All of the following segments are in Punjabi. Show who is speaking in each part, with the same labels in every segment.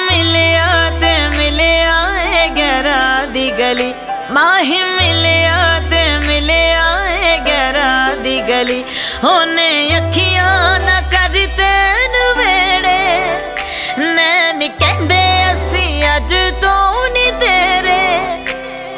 Speaker 1: ਮਿਲਿਆ ਤੇ ਮਿਲਿਆ ਏ ਗਰਾ ਦੀ ਗਲੀ। ਮਾਹੀ ਮਿਲਿਆ ਤੇ ਮਿਲਿਆ ਏ ਗਰਾ ਦੀ ਗਲੀ। ਉਹਨੇ ਅੱਖੀਆਂ ਨਾ ਕਰਦੇ ਨਵੇੜੇ ਨੈਣ ਕਹਿੰਦੇ ਅਸੀਂ ਅੱਜ ਤੋਂ ਨਹੀਂ ਤੇਰੇ।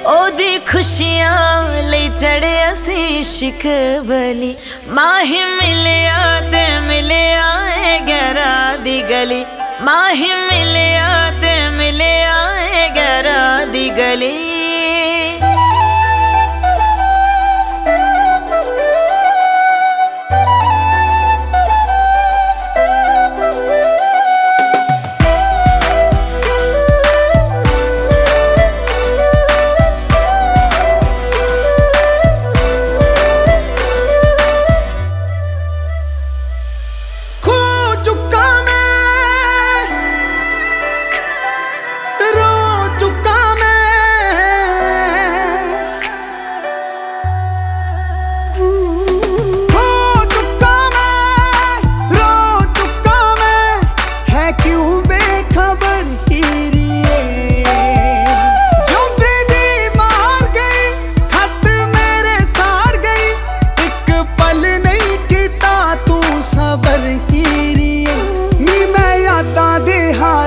Speaker 1: ਉਹਦੀ ਖੁਸ਼ੀਆਂ ਲਈ ਚੜੇ ਅਸੀਂ ਸ਼ਿਖ ਬਲੀ। ਮਾਹੀ ਮਿਲਿਆ ਤੇ ਮਿਲਿਆ ਏ ਗਰਾ ਦੀ ਗਲੀ। ਮਾਹੀ ਮਿਲਿਆ ਤੇ ਮਿਲਿਆ ਏ ਗਰਾ ਦੀ ਗਲੀ।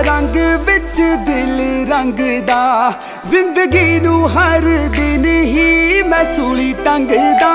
Speaker 2: ਰੰਗ ਵਿੱਚ ਦਿਲ ਰੰਗਦਾ। ਜ਼ਿੰਦਗੀ ਨੂੰ ਹਰ ਦਿਨ ਹੀ ਮੈਂ ਸੂਲੀ ਟੰਗਦਾ।